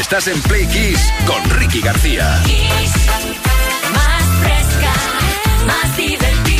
Estás en Play Kiss con Ricky García. Kiss, más fresca, más divertida.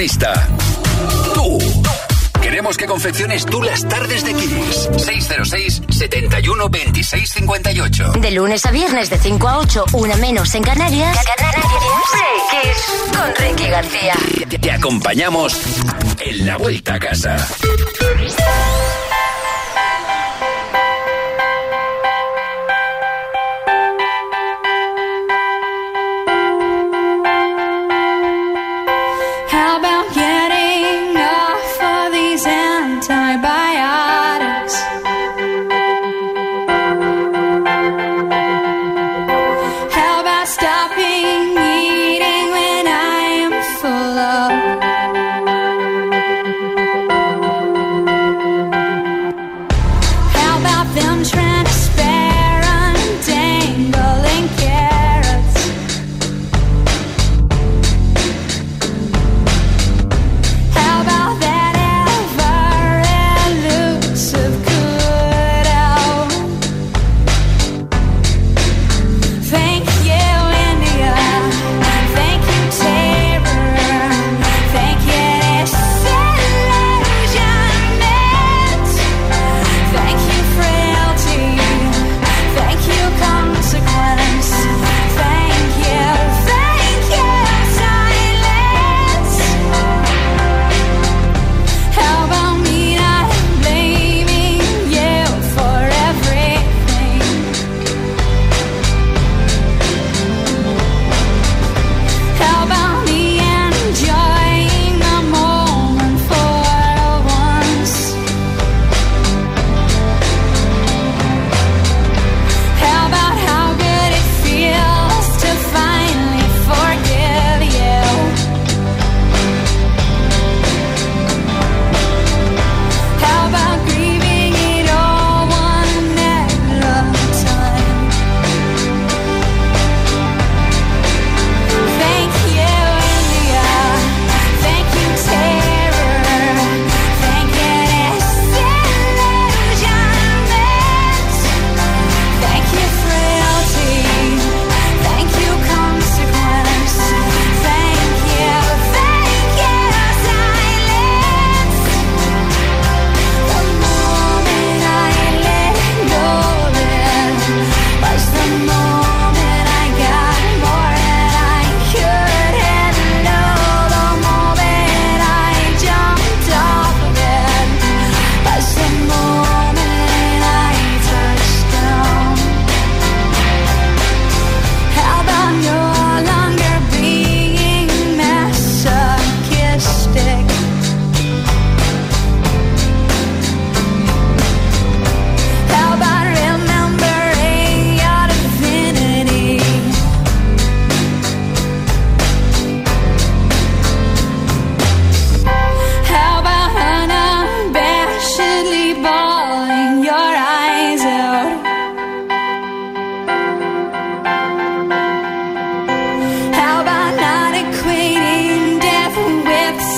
protagonista. Tú. Queremos que confecciones tú las tardes de Kiss. 606 71 26 58. De lunes a viernes de 5 a 8, una menos en Canarias. Canarias. Kiss con Ricky García. Te acompañamos en la vuelta a casa.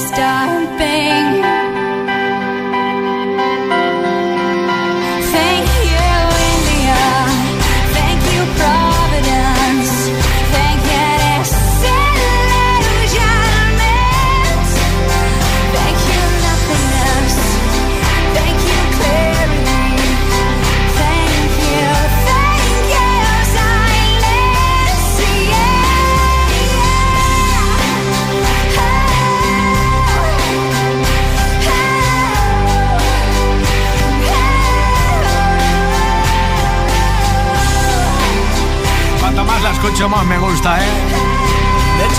stopping.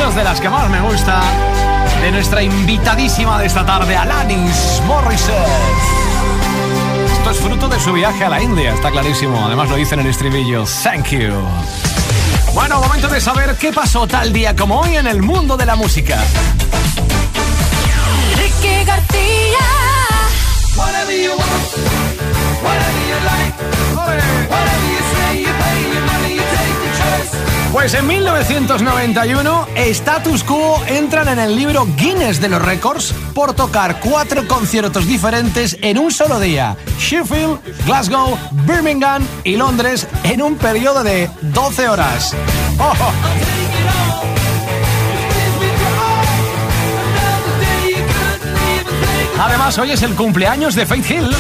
Es de las que más me gusta de nuestra invitadísima de esta tarde, Alanis Morissette. Esto es fruto de su viaje a la India, está clarísimo. Además lo dice en el estribillo. Thank you. Bueno, momento de saber qué pasó tal día como hoy en el mundo de la música. Ricky García. Pues en 1991, Status Quo entran en el libro Guinness de los récords por tocar cuatro conciertos diferentes en un solo día. Sheffield, Glasgow, Birmingham y Londres en un periodo de 12 horas. Además, hoy es el cumpleaños de Faith Hill.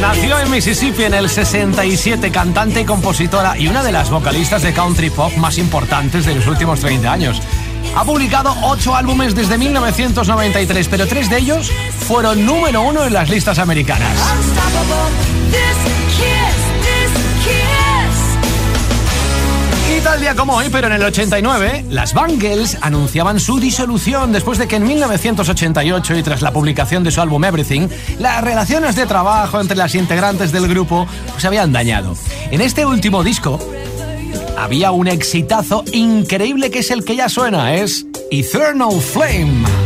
Nació en Mississippi en el 67, cantante y compositora y una de las vocalistas de country pop más importantes de los últimos 30 años. Ha publicado ocho álbumes desde 1993, pero tres de ellos fueron número uno en las listas americanas. Tal día como hoy, pero en el 89, las Bangles anunciaban su disolución después de que en 1988 y tras la publicación de su álbum Everything, las relaciones de trabajo entre las integrantes del grupo se habían dañado. En este último disco había un exitazo increíble que es el que ya suena, es Eternal Flame.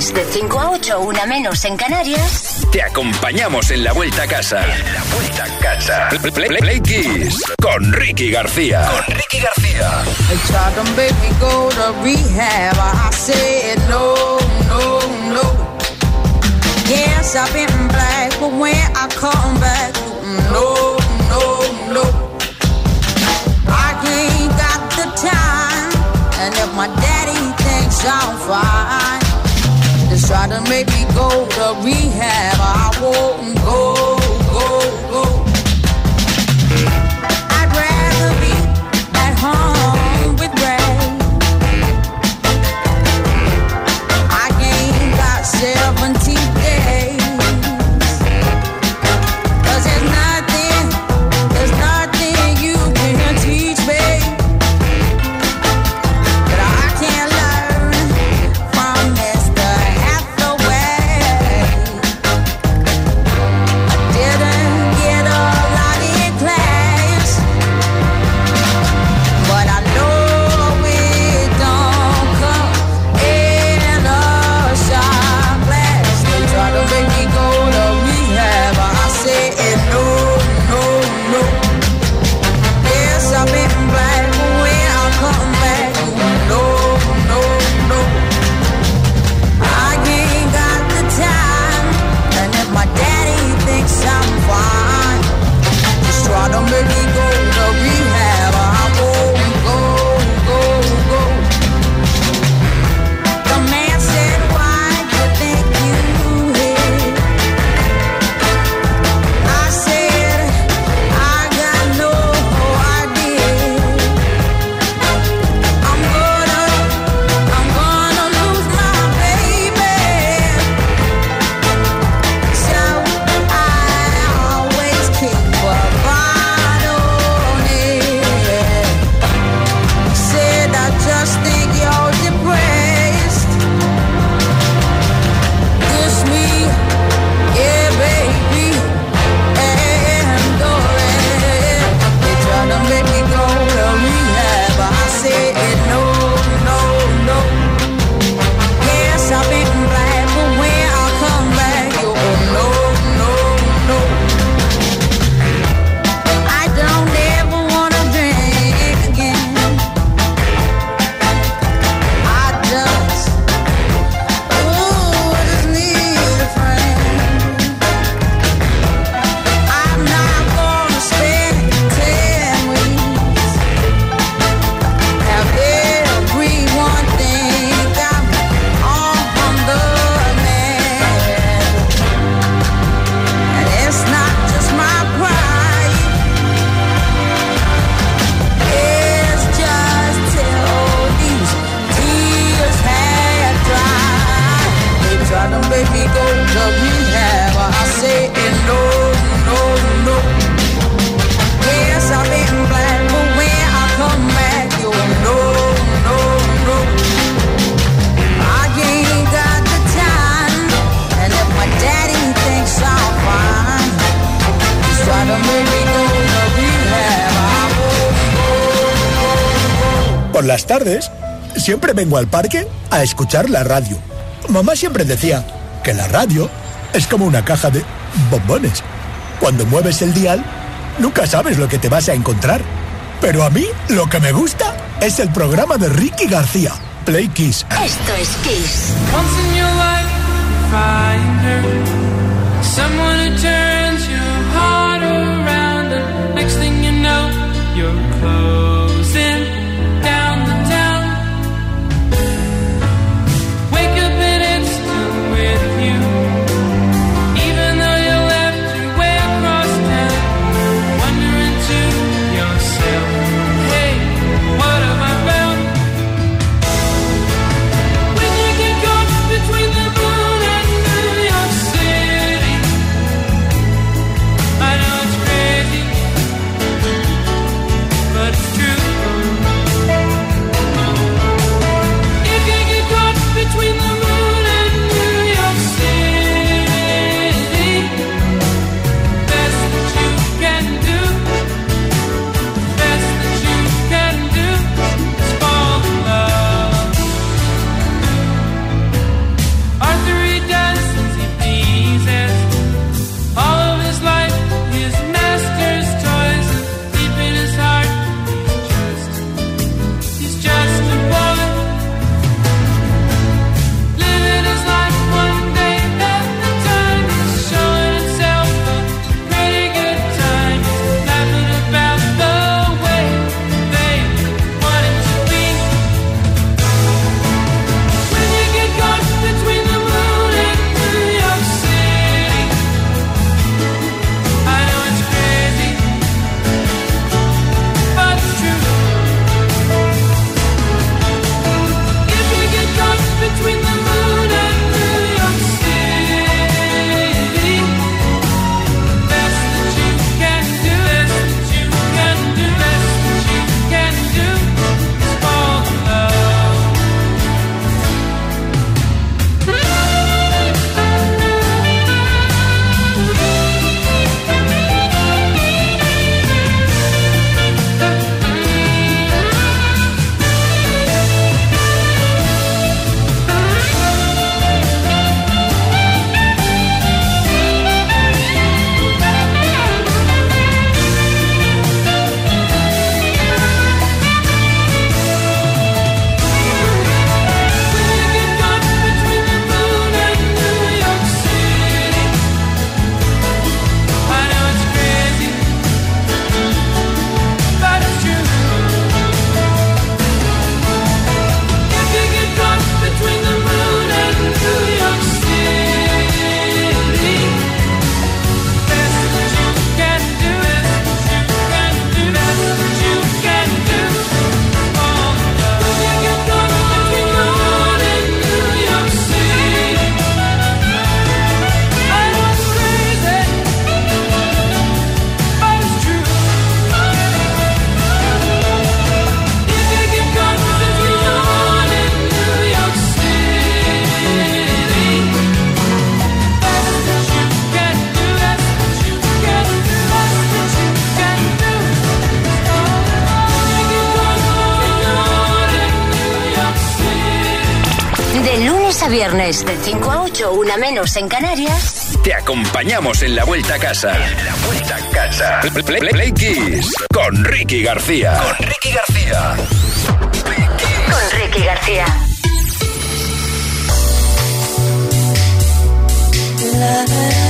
lunes de 5 a 8, una menos en Canarias, te acompañamos en la vuelta a casa. En la vuelta a casa. Play, play, play, play Kiss con Ricky García. Con Ricky García. They tried to make me go to rehab. I said no, no, no. Yes, I've been black, but when I come back, no, no, no. I ain't got the time, and if my daddy thinks I'm fine. Try to make me go to rehab, I won't go, go. por las tardes siempre vengo al parque a escuchar la radio. Mamá siempre decía que la radio es como una caja de bombones. Cuando mueves el dial, nunca sabes lo que te vas a encontrar. Pero a mí lo que me gusta es el programa de Ricky García, Play Kiss. Esto es Kiss. de 5 a 8, una menos en Canarias, te acompañamos en la vuelta a casa. En la vuelta a casa. Play, play, play, play Kiss con Ricky García. Con Ricky García. Con Ricky García. La, la, la.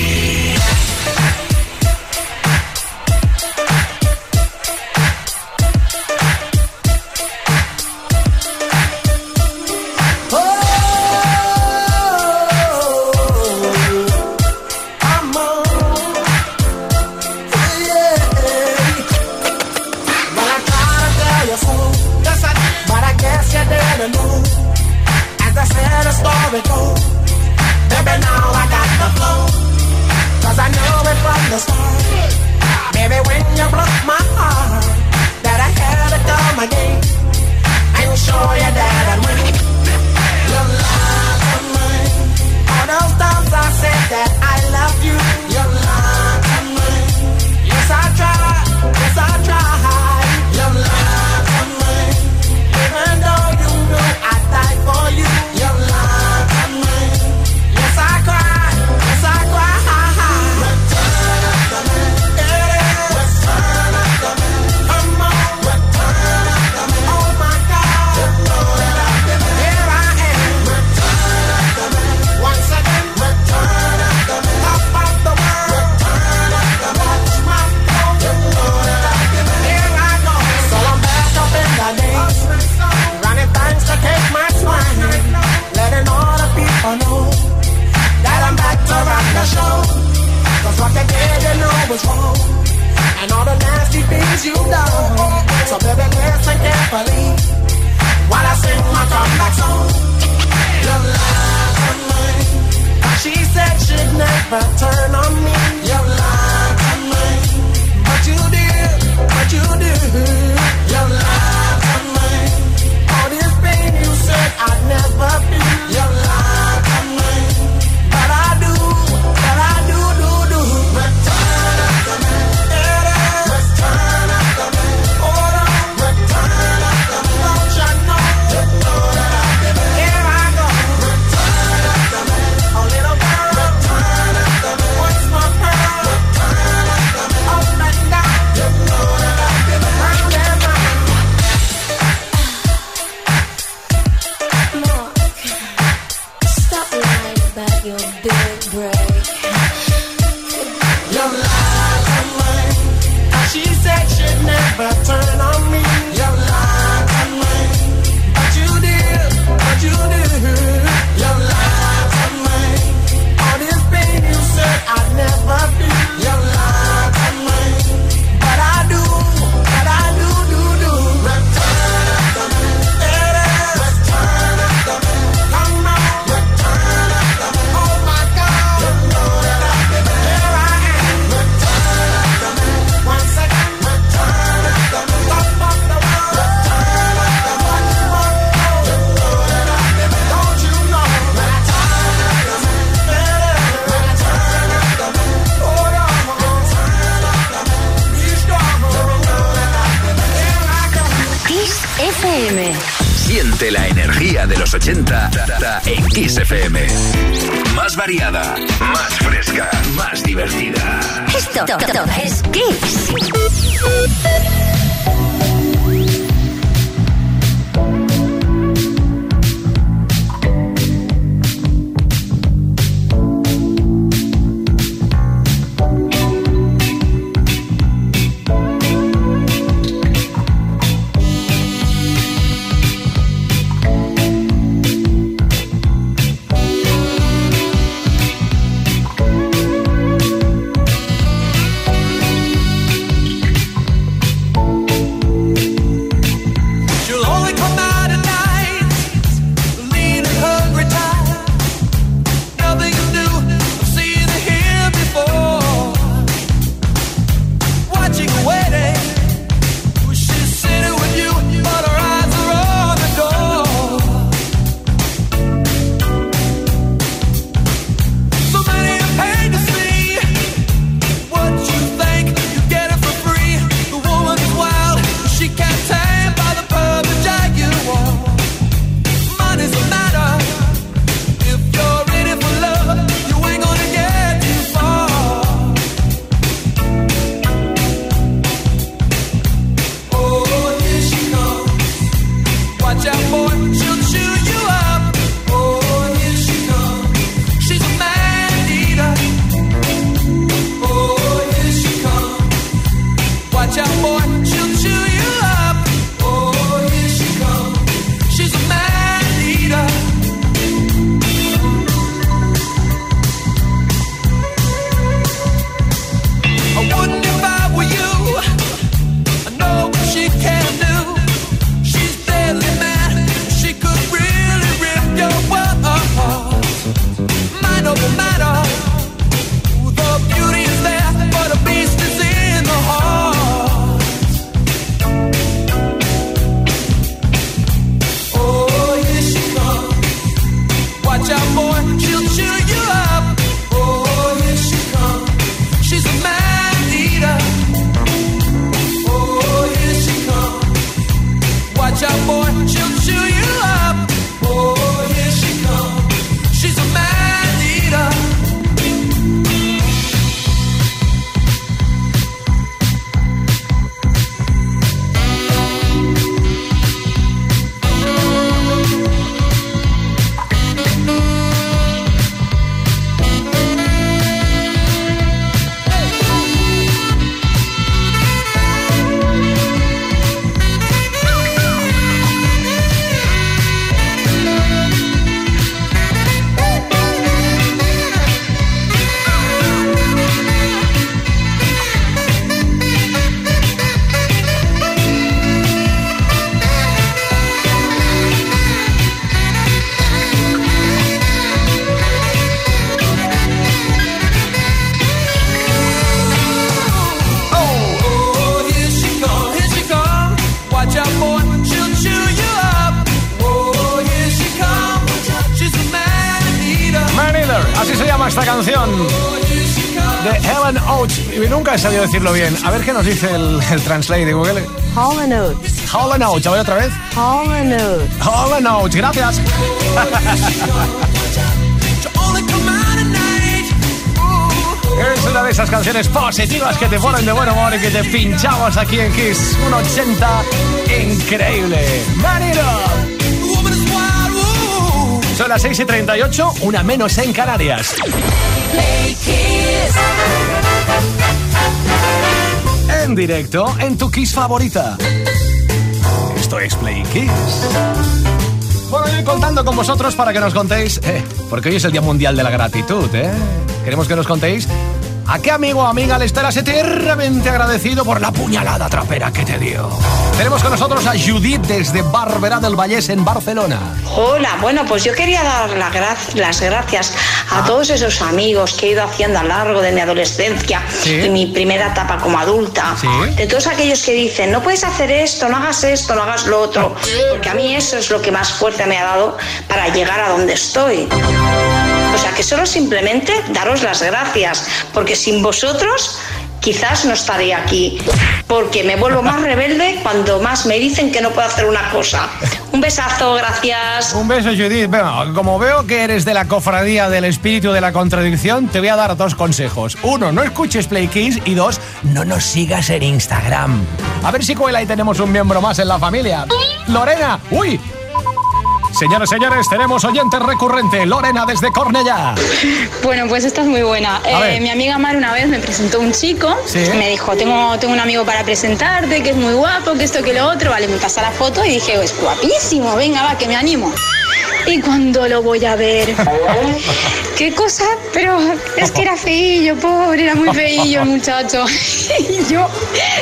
you down. So baby, listen carefully while I sing my comeback song. Your lie on mine. She said she'd never turn on me. Your lie on mine. But you did, but you did. Your lie on mine. All this pain you said I'd never. Sabido decirlo bien. A ver qué nos dice el, el translate de Google. Hall and Oates. Helen Oates. A ver otra vez. Hall and Oates. Helen Oates. Gracias. Es una de esas canciones positivas que te ponen de buen humor y que te pinchamos aquí en Kiss. Un 80 increíble. Manilo. Son las 6 y 38, una menos en Canarias. En directo, en tu Kiss favorita. Esto es Play Kiss. Bueno, yo contando con vosotros para que nos contéis, eh, porque hoy es el Día Mundial de la Gratitud, ¿eh? Queremos que nos contéis a qué amigo o amiga le estarás eternamente agradecido por la puñalada trapera que te dio. Tenemos con nosotros a Judith desde Barberá del Vallés en Barcelona. Hola, bueno, pues yo quería dar la gra- las gracias a todos esos amigos que he ido haciendo a lo largo de mi adolescencia Sí. y mi primera etapa como adulta. Sí. De todos aquellos que dicen, no puedes hacer esto, no hagas esto, no hagas lo otro. Porque a mí eso es lo que más fuerza me ha dado para llegar a donde estoy. Sea que solo simplemente daros las gracias, porque sin vosotros quizás no estaría aquí, porque me vuelvo más rebelde cuando más me dicen que no puedo hacer una cosa. Un besazo, gracias. Un beso, Judith. Bueno, como veo que eres de la cofradía del espíritu de la contradicción, te voy a dar dos consejos. Uno, no escuches Play Kiss y dos, no nos sigas en Instagram. A ver si cuela y tenemos un miembro más en la familia. Lorena, uy. Señores, señores, tenemos oyente recurrente, Lorena desde Cornellá. Bueno, pues esta es muy buena. Eh, mi amiga Mar una vez me presentó un chico. Sí. Me dijo, tengo, tengo un amigo para presentarte, que es muy guapo, que esto, que lo otro. Vale, me pasa la foto y dije, es guapísimo, venga, va, que me animo. Y cuando lo voy a ver, qué cosa, pero es que era feillo, pobre, era muy feillo el muchacho. Y yo,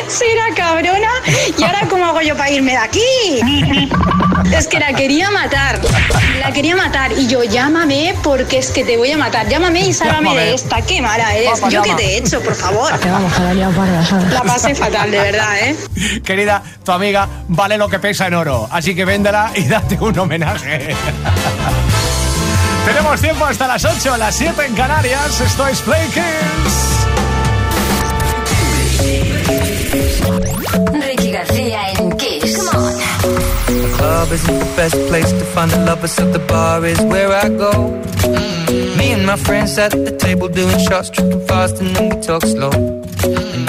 será cabrona, ¿y ahora cómo hago yo para irme de aquí? Es que la quería matar, la quería matar. Y yo, llámame porque es que te voy a matar. Llámame y sálvame Llámame. de esta. Qué mala eres. Papá, yo llama. te he hecho, por favor. vamos a la liado parda, ¿sabes? La pasé fatal, de verdad, ¿eh? Querida, tu amiga vale lo que pesa en oro, así que véndela y date un homenaje. Tenemos tiempo hasta las 8, las 7 en Canarias. Esto es Play Kiss. Ricky García en Kiss. Come on. The club isn't the best place to find the lovers, so the bar is where I go. Me and my friends at the table doing shots, tripping fast, and then we talk slow. You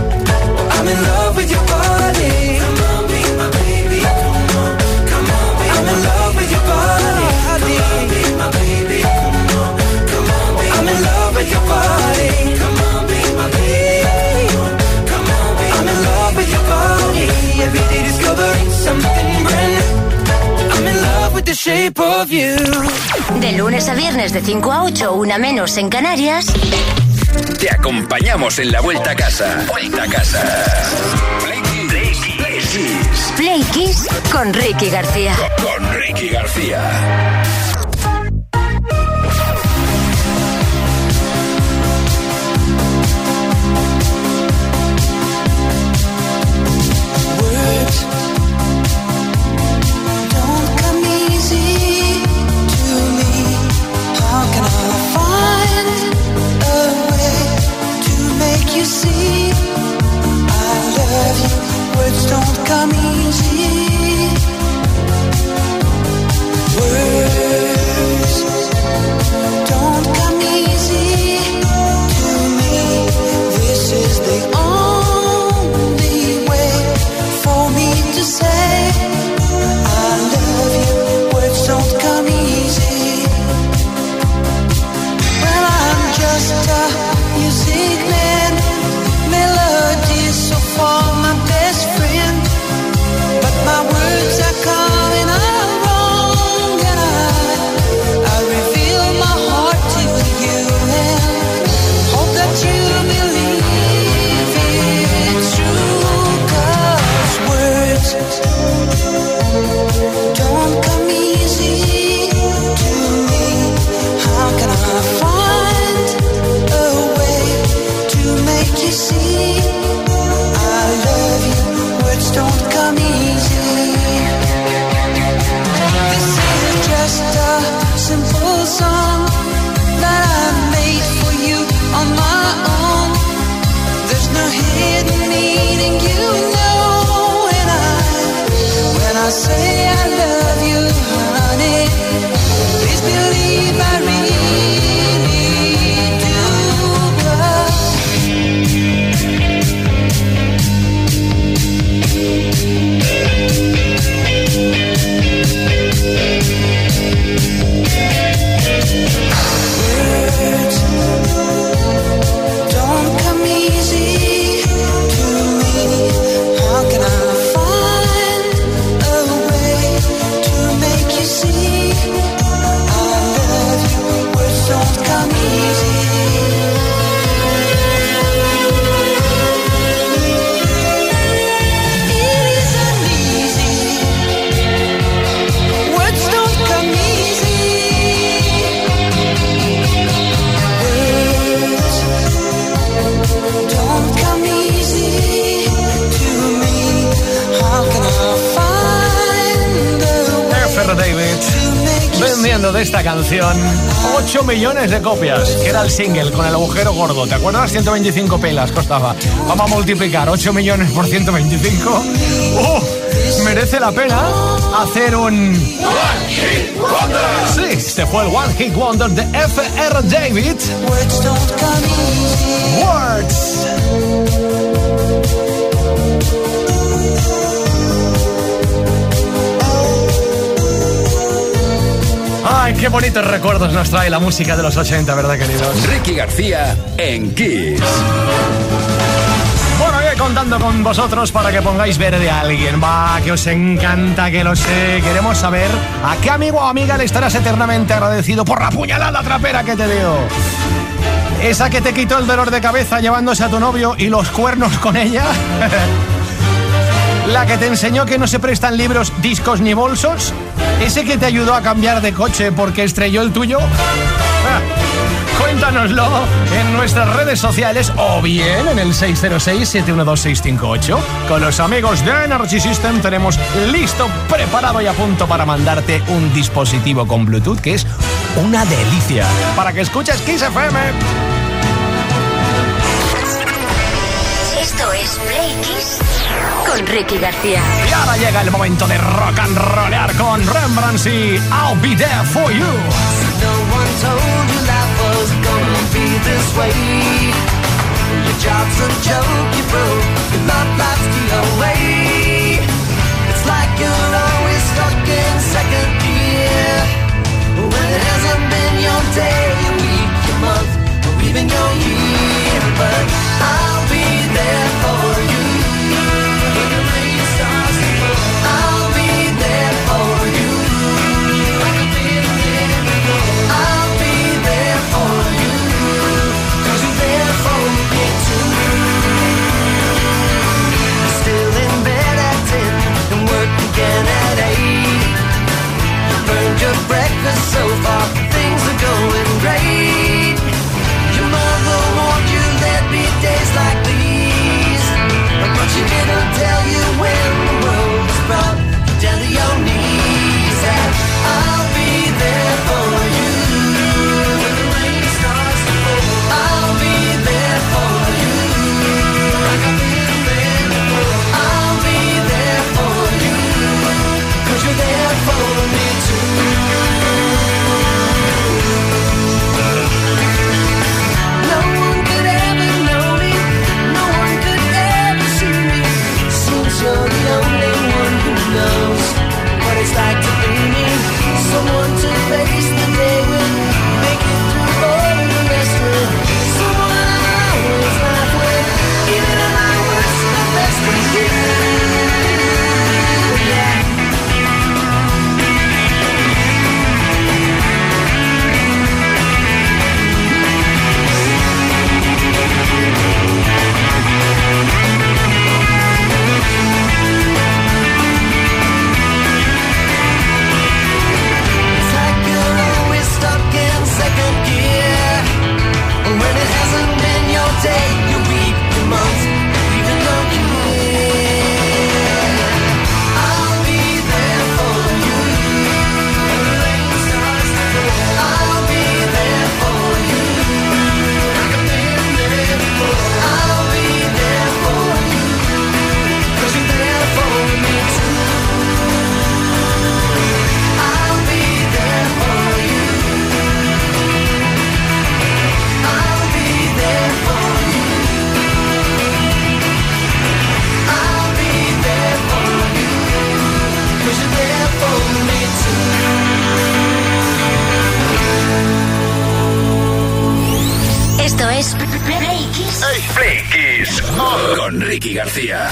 De lunes a viernes de 5 a 8, una menos en Canarias. Te acompañamos en la vuelta a casa. Vuelta a casa. Play Kiss. Play Kiss. Play Kiss con Ricky García. Con Ricky García. 8 millones de copias, que era el single con el agujero gordo. ¿Te acuerdas? 125 pelas costaba. Vamos a multiplicar 8 millones por 125. ¡Uh! Merece la pena hacer un. Sí, este fue el One Hit Wonder de F.R. David. Words don't come easy. Words. Ay, qué bonitos recuerdos nos trae la música de los 80, ¿verdad, queridos? Ricky García en Kiss. Bueno, voy contando con vosotros para que pongáis verde a alguien. Va, que os encanta, que lo sé. Queremos saber a qué amigo o amiga le estarás eternamente agradecido por la puñalada trapera que te dio. Esa que te quitó el dolor de cabeza llevándose a tu novio y los cuernos con ella. La que te enseñó que no se prestan libros, discos ni bolsos. Ese que te ayudó a cambiar de coche porque estrelló el tuyo. Ah. Cuéntanoslo en nuestras redes sociales o bien en el 606-712-658. Con los amigos de Energy System tenemos listo, preparado y a punto para mandarte un dispositivo con Bluetooth que es una delicia. Para que escuches Kiss FM. Esto es Play Kiss con Ricky García. Y ahora llega el momento de rock and rollear con Rembrandt y I'll Be There For You. No one told you life was gonna be this way. Your job's a joke, you broke. Your love life's the away. It's like you're always stuck in second gear. When it hasn't been your day, your week, your month, or even your year. But I'll García.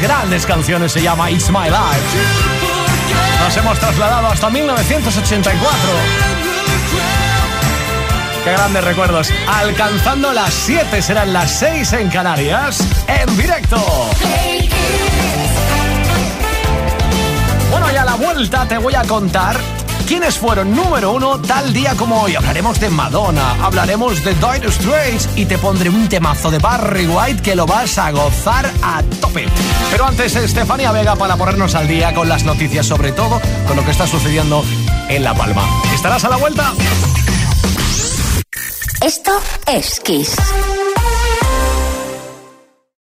Grandes canciones, se llama It's My Life. Nos hemos trasladado hasta 1984. Qué grandes recuerdos. Alcanzando las 7, serán las 6 en Canarias, en directo. Bueno, y a la vuelta te voy a contar quiénes fueron número uno tal día como hoy. Hablaremos de Madonna, hablaremos de Dire Straits y te pondré un temazo de Barry White que lo vas a gozar a tope. Pero antes, Estefania Vega para ponernos al día con las noticias, sobre todo con lo que está sucediendo en La Palma. ¿Estarás a la vuelta? Esto es Kiss.